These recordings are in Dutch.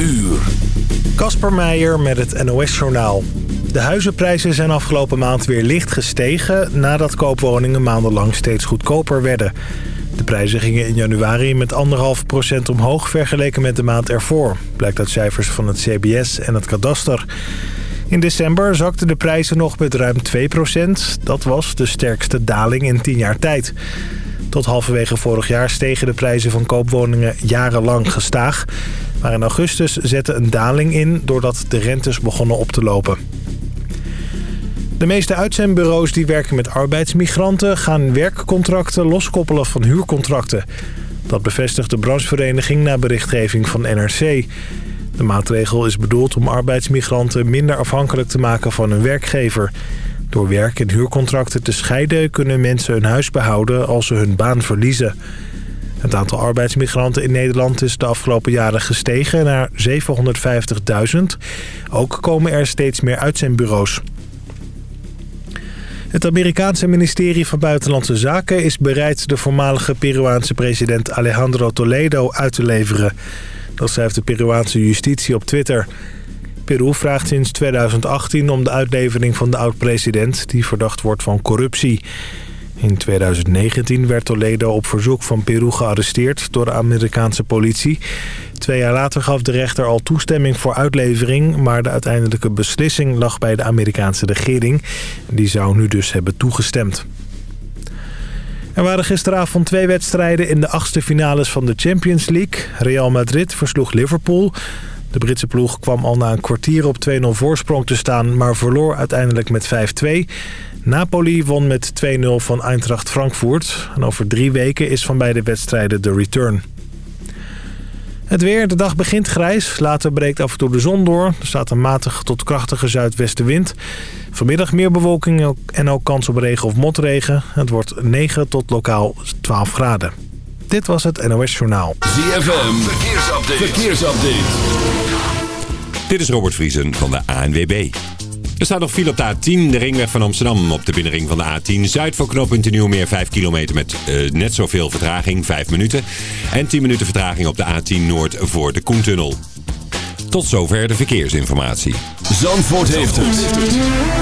uur. Kasper Meijer met het NOS-journaal. De huizenprijzen zijn afgelopen maand weer licht gestegen... nadat koopwoningen maandenlang steeds goedkoper werden. De prijzen gingen in januari met 1,5% omhoog... vergeleken met de maand ervoor. Blijkt uit cijfers van het CBS en het kadaster. In december zakten de prijzen nog met ruim 2%. Dat was de sterkste daling in 10 jaar tijd. Tot halverwege vorig jaar stegen de prijzen van koopwoningen jarenlang gestaag. Maar in augustus zette een daling in doordat de rentes begonnen op te lopen. De meeste uitzendbureaus die werken met arbeidsmigranten... gaan werkcontracten loskoppelen van huurcontracten. Dat bevestigt de branchevereniging na berichtgeving van NRC. De maatregel is bedoeld om arbeidsmigranten minder afhankelijk te maken van hun werkgever. Door werk- en huurcontracten te scheiden kunnen mensen hun huis behouden als ze hun baan verliezen. Het aantal arbeidsmigranten in Nederland is de afgelopen jaren gestegen naar 750.000. Ook komen er steeds meer uitzendbureaus. Het Amerikaanse ministerie van Buitenlandse Zaken is bereid de voormalige Peruaanse president Alejandro Toledo uit te leveren. Dat schrijft de Peruaanse justitie op Twitter. Peru vraagt sinds 2018 om de uitlevering van de oud-president... die verdacht wordt van corruptie. In 2019 werd Toledo op verzoek van Peru gearresteerd door de Amerikaanse politie. Twee jaar later gaf de rechter al toestemming voor uitlevering... maar de uiteindelijke beslissing lag bij de Amerikaanse regering. Die zou nu dus hebben toegestemd. Er waren gisteravond twee wedstrijden in de achtste finales van de Champions League. Real Madrid versloeg Liverpool. De Britse ploeg kwam al na een kwartier op 2-0 voorsprong te staan... maar verloor uiteindelijk met 5-2. Napoli won met 2-0 van Eintracht Frankfurt. En over drie weken is van beide wedstrijden de return. Het weer, de dag begint grijs. Later breekt af en toe de zon door. Er staat een matige tot krachtige zuidwestenwind. Vanmiddag meer bewolking en ook kans op regen of motregen. Het wordt 9 tot lokaal 12 graden. Dit was het NOS Journaal. ZFM, verkeersupdate. verkeersupdate. Dit is Robert Vriesen van de ANWB. Er staat nog file op de A10, de ringweg van Amsterdam op de binnenring van de A10. Zuid voor knooppunt Nieuwmeer 5 kilometer met uh, net zoveel vertraging, 5 minuten. En 10 minuten vertraging op de A10 Noord voor de Koentunnel. Tot zover de verkeersinformatie. Zandvoort heeft het.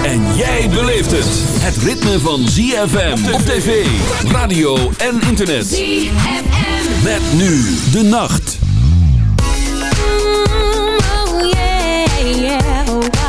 En jij beleeft het. Het ritme van ZFM op tv, radio en internet. ZFM. Met nu de nacht. Oh yeah, yeah,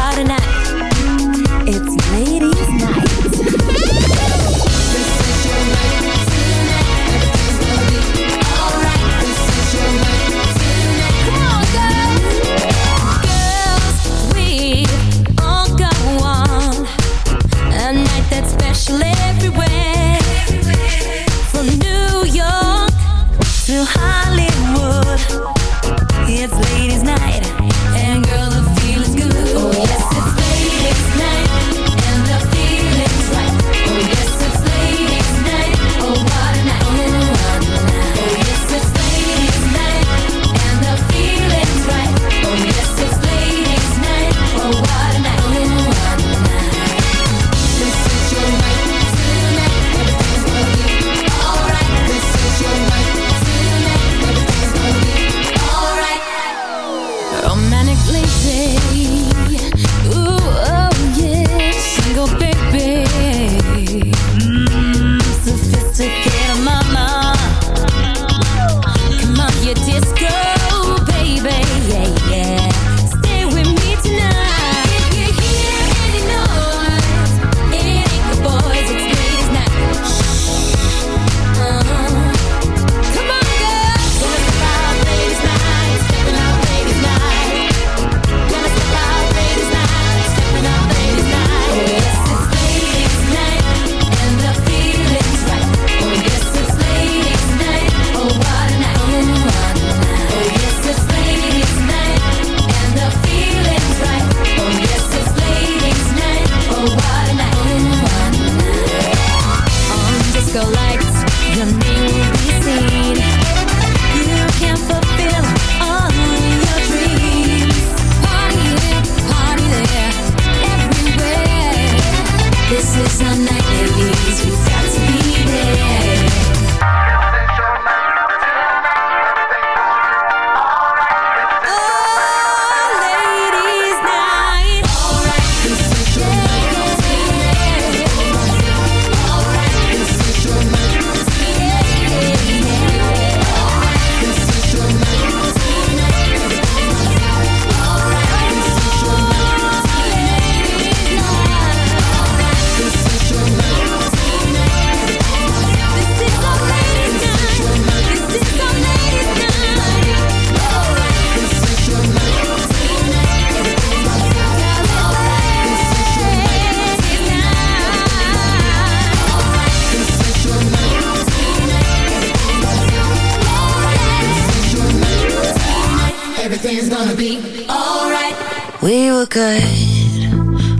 We were good,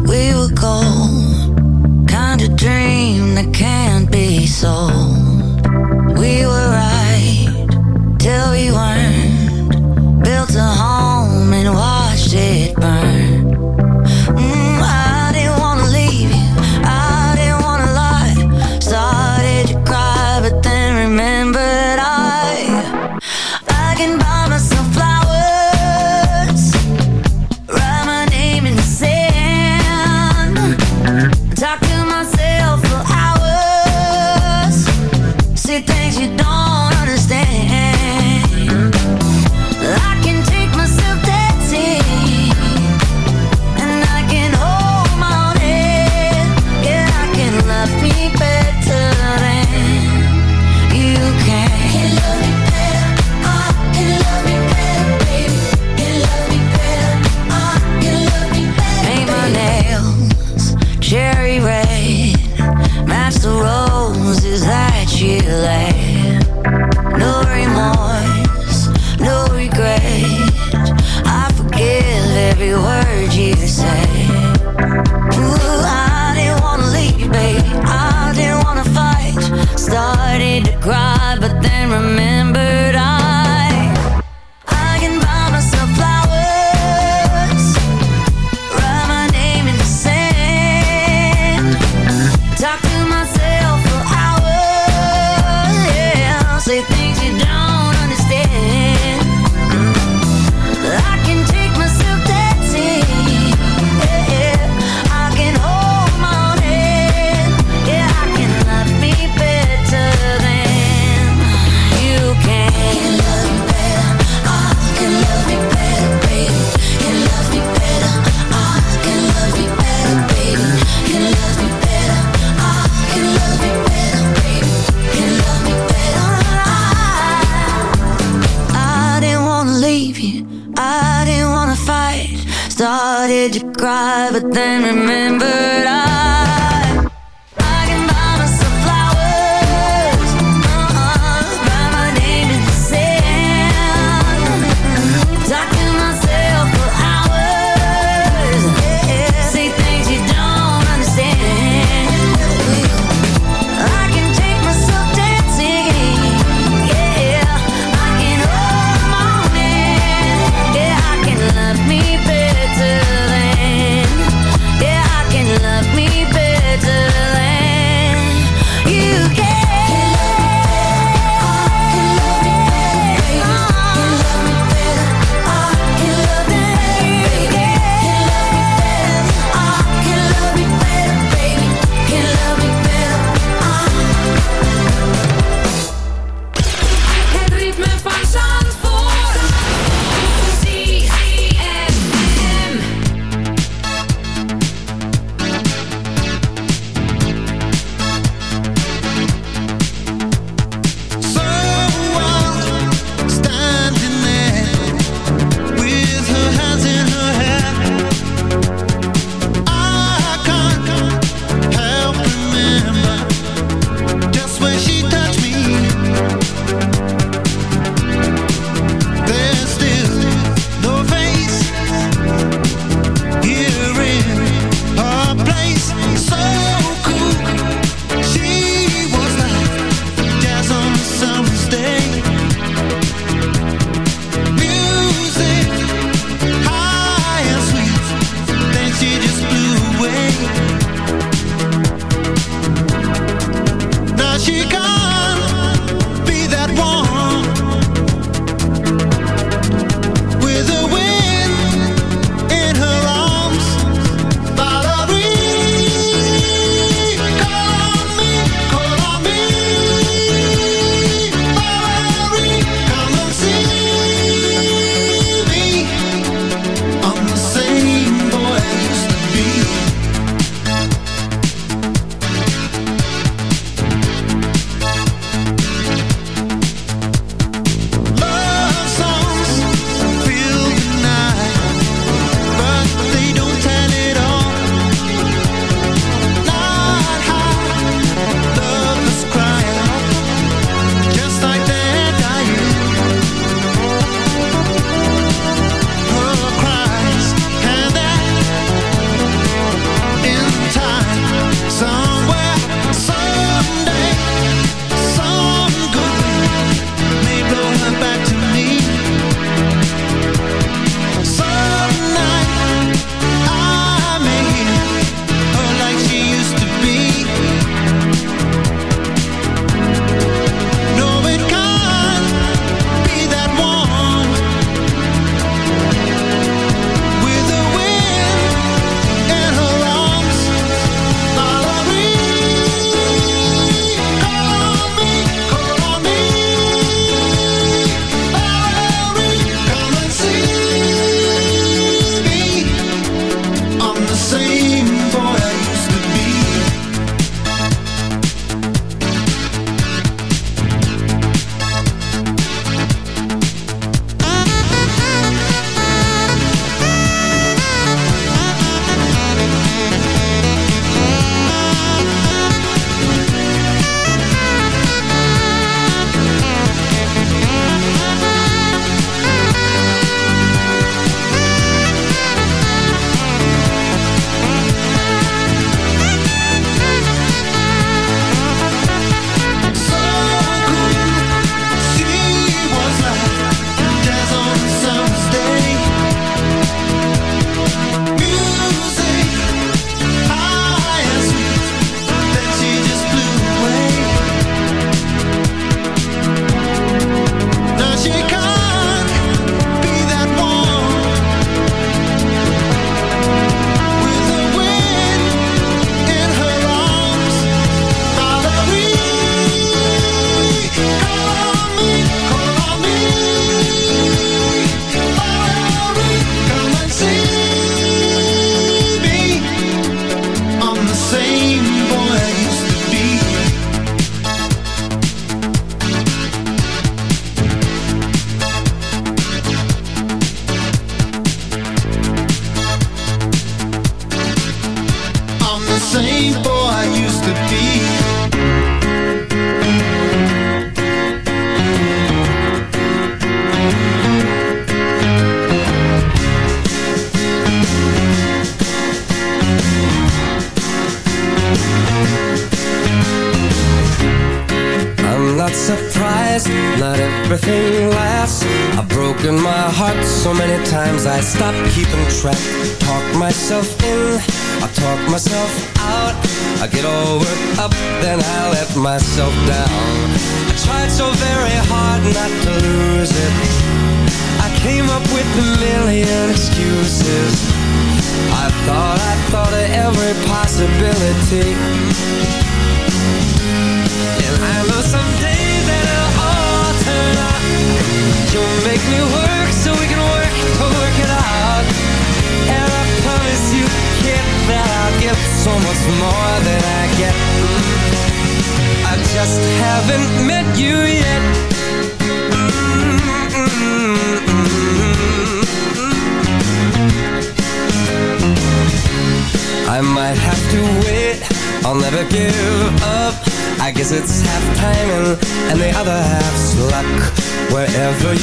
we were gold. Kind of dream that can't be sold. We were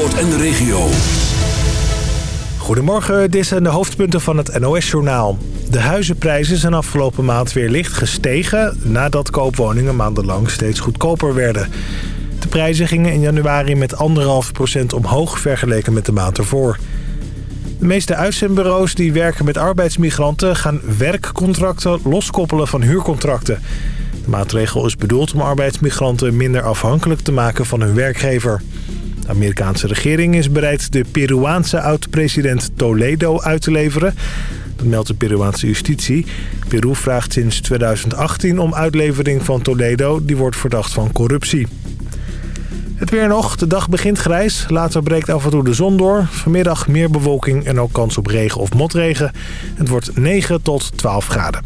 En de regio. Goedemorgen, dit zijn de hoofdpunten van het NOS-journaal. De huizenprijzen zijn afgelopen maand weer licht gestegen... nadat koopwoningen maandenlang steeds goedkoper werden. De prijzen gingen in januari met 1,5% omhoog vergeleken met de maand ervoor. De meeste uitzendbureaus die werken met arbeidsmigranten... gaan werkcontracten loskoppelen van huurcontracten. De maatregel is bedoeld om arbeidsmigranten minder afhankelijk te maken van hun werkgever. De Amerikaanse regering is bereid de Peruaanse oud-president Toledo uit te leveren. Dat meldt de Peruaanse justitie. Peru vraagt sinds 2018 om uitlevering van Toledo. Die wordt verdacht van corruptie. Het weer nog. De dag begint grijs. Later breekt af en toe de zon door. Vanmiddag meer bewolking en ook kans op regen of motregen. Het wordt 9 tot 12 graden.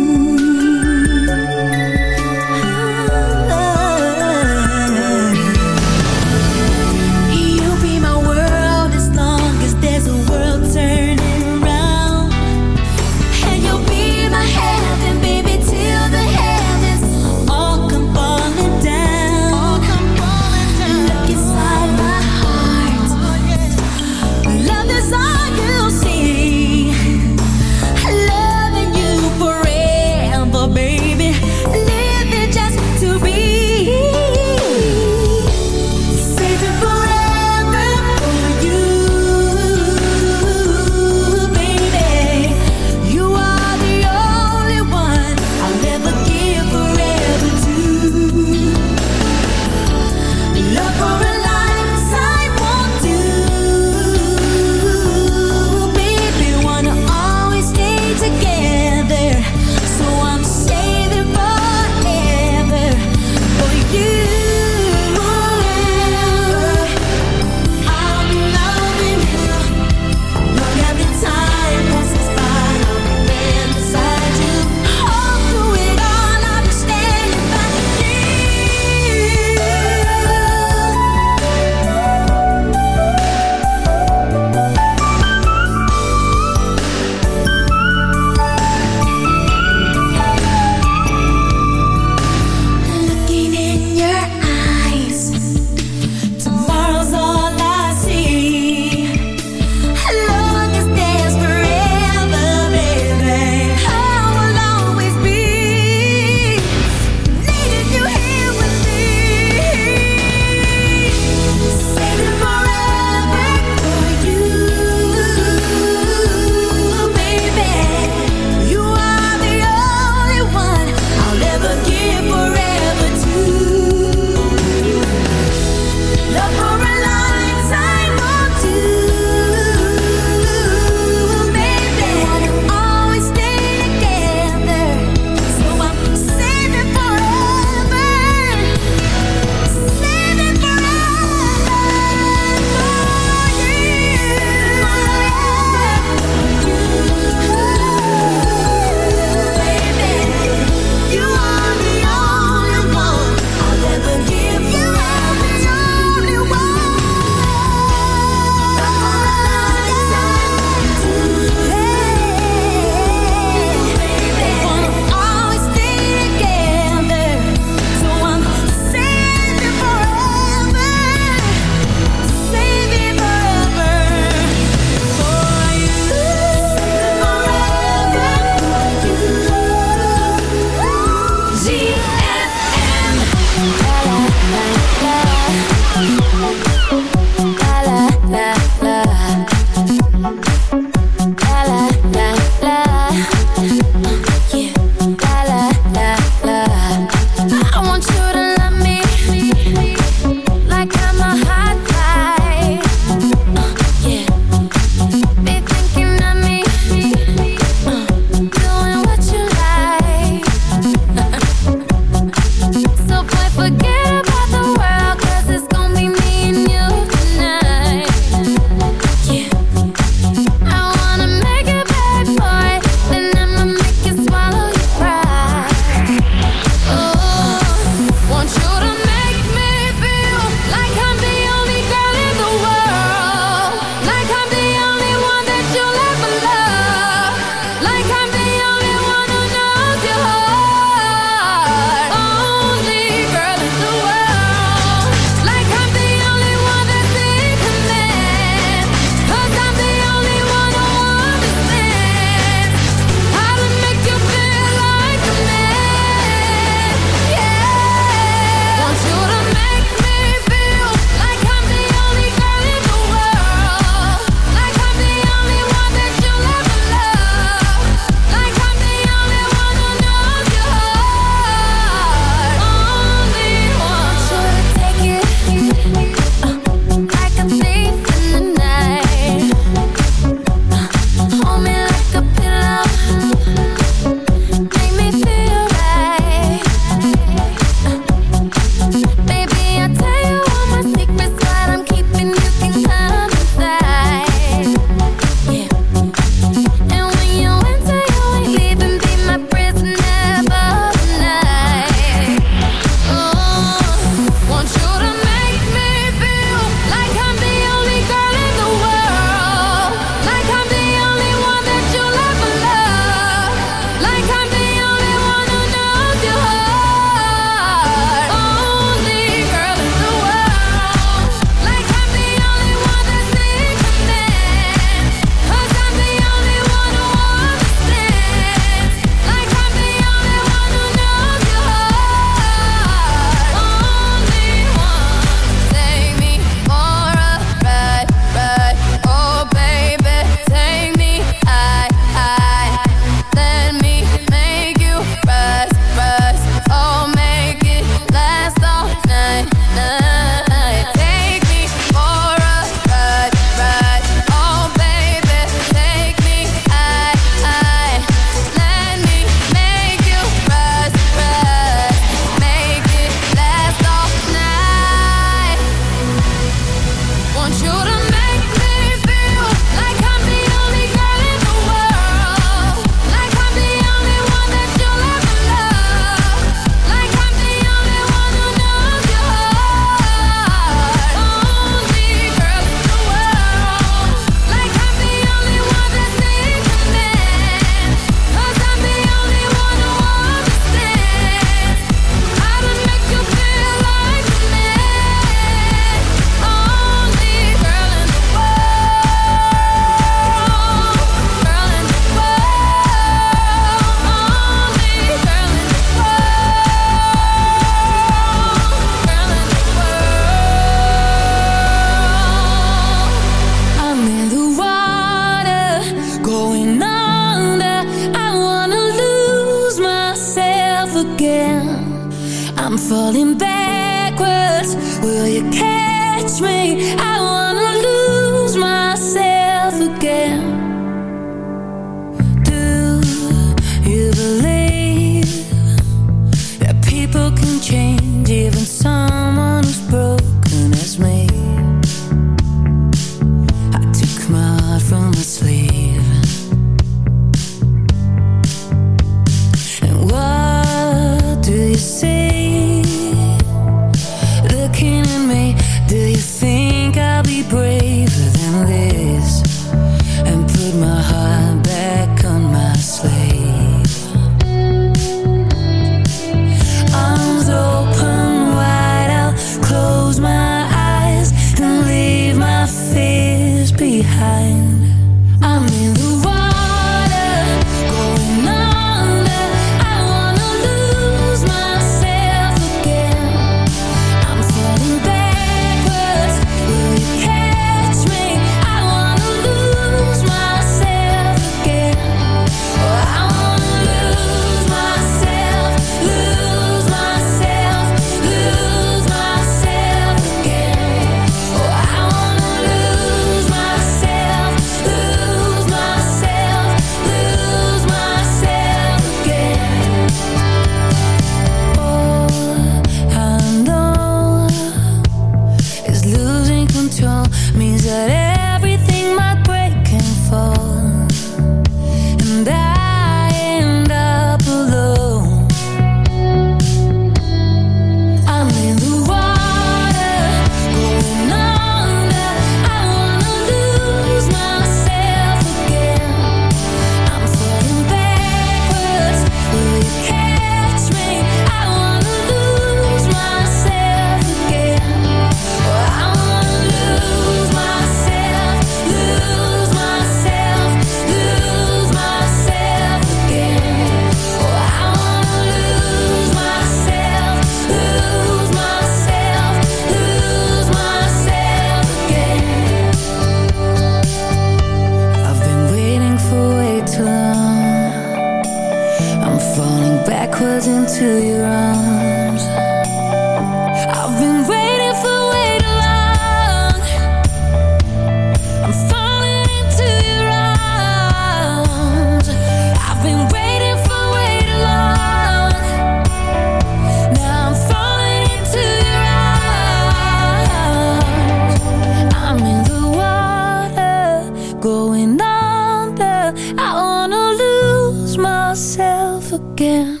I wanna lose myself again.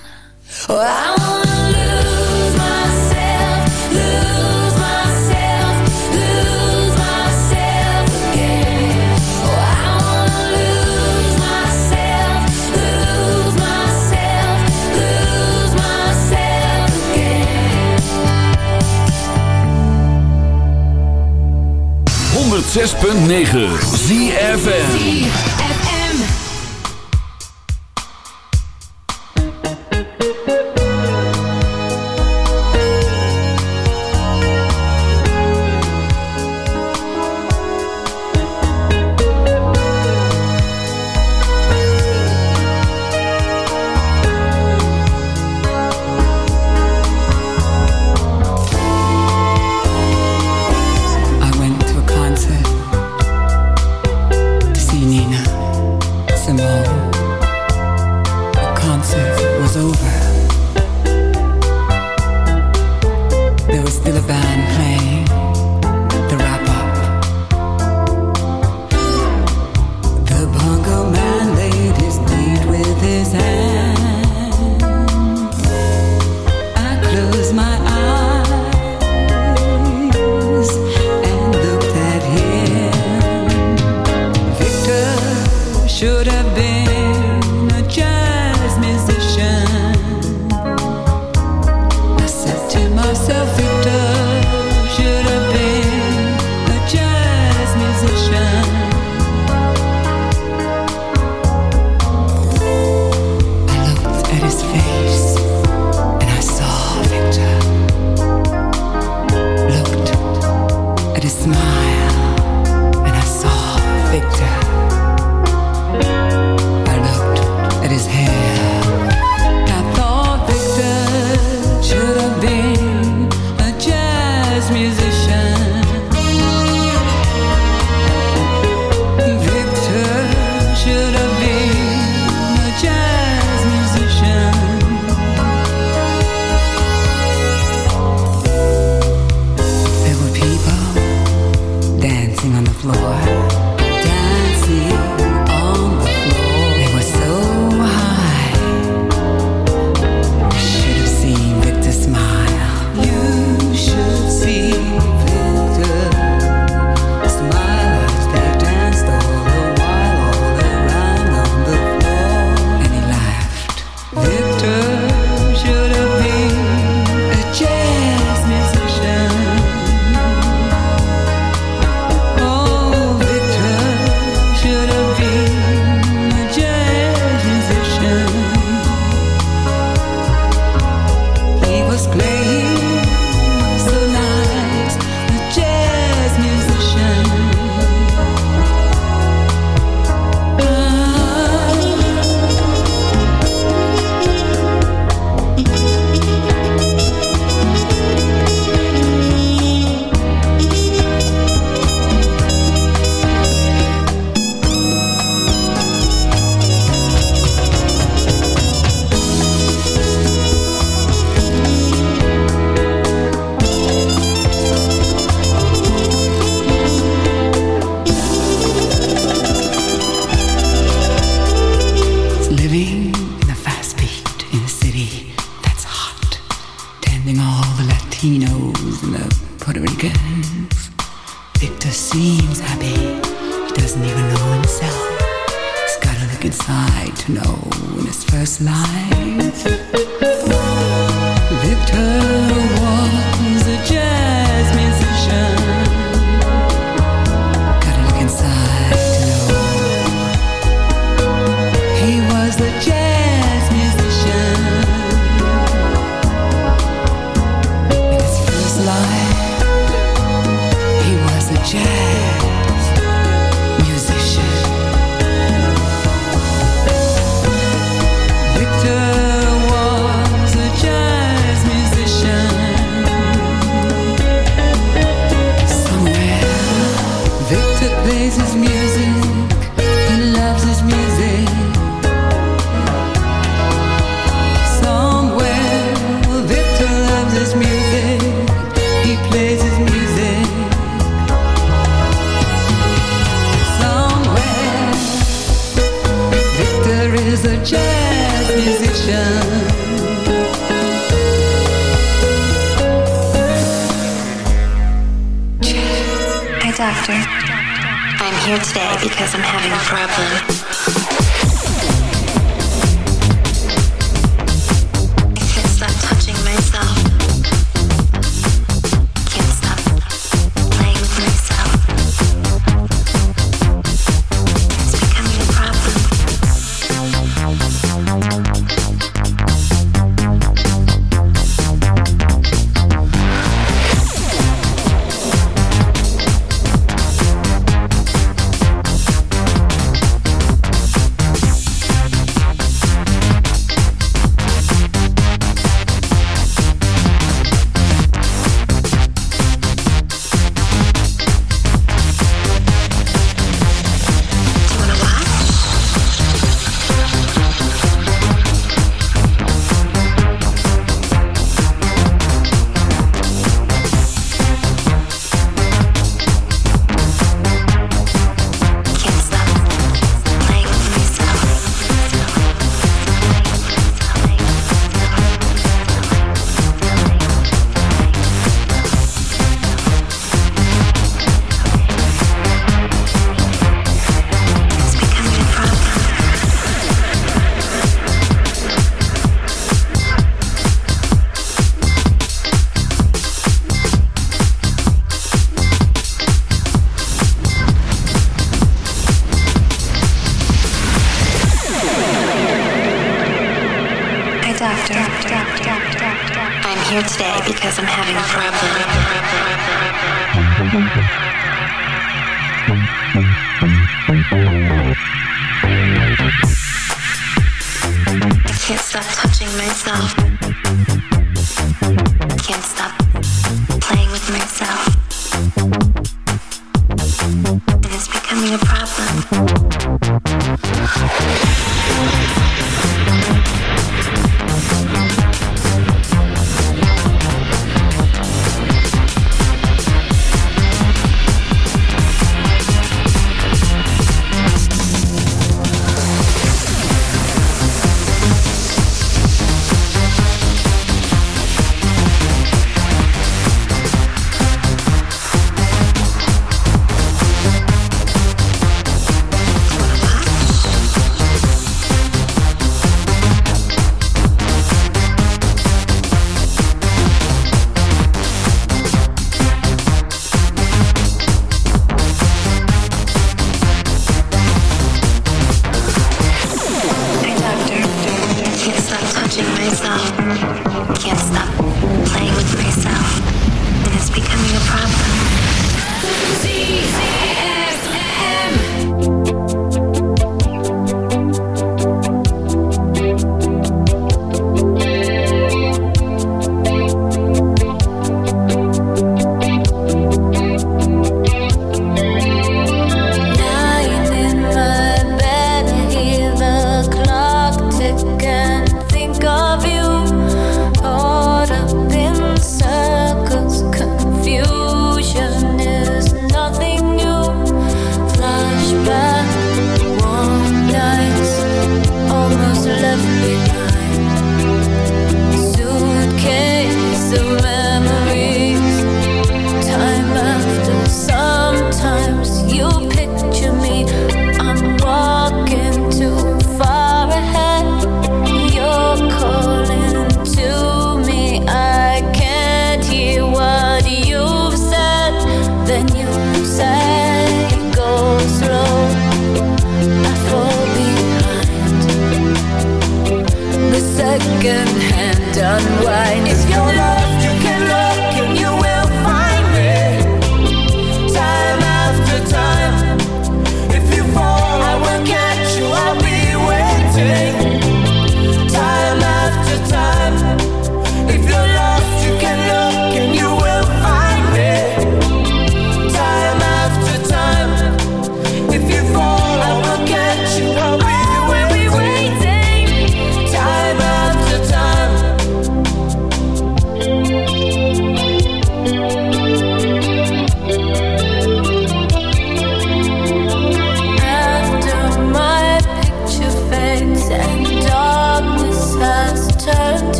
106.9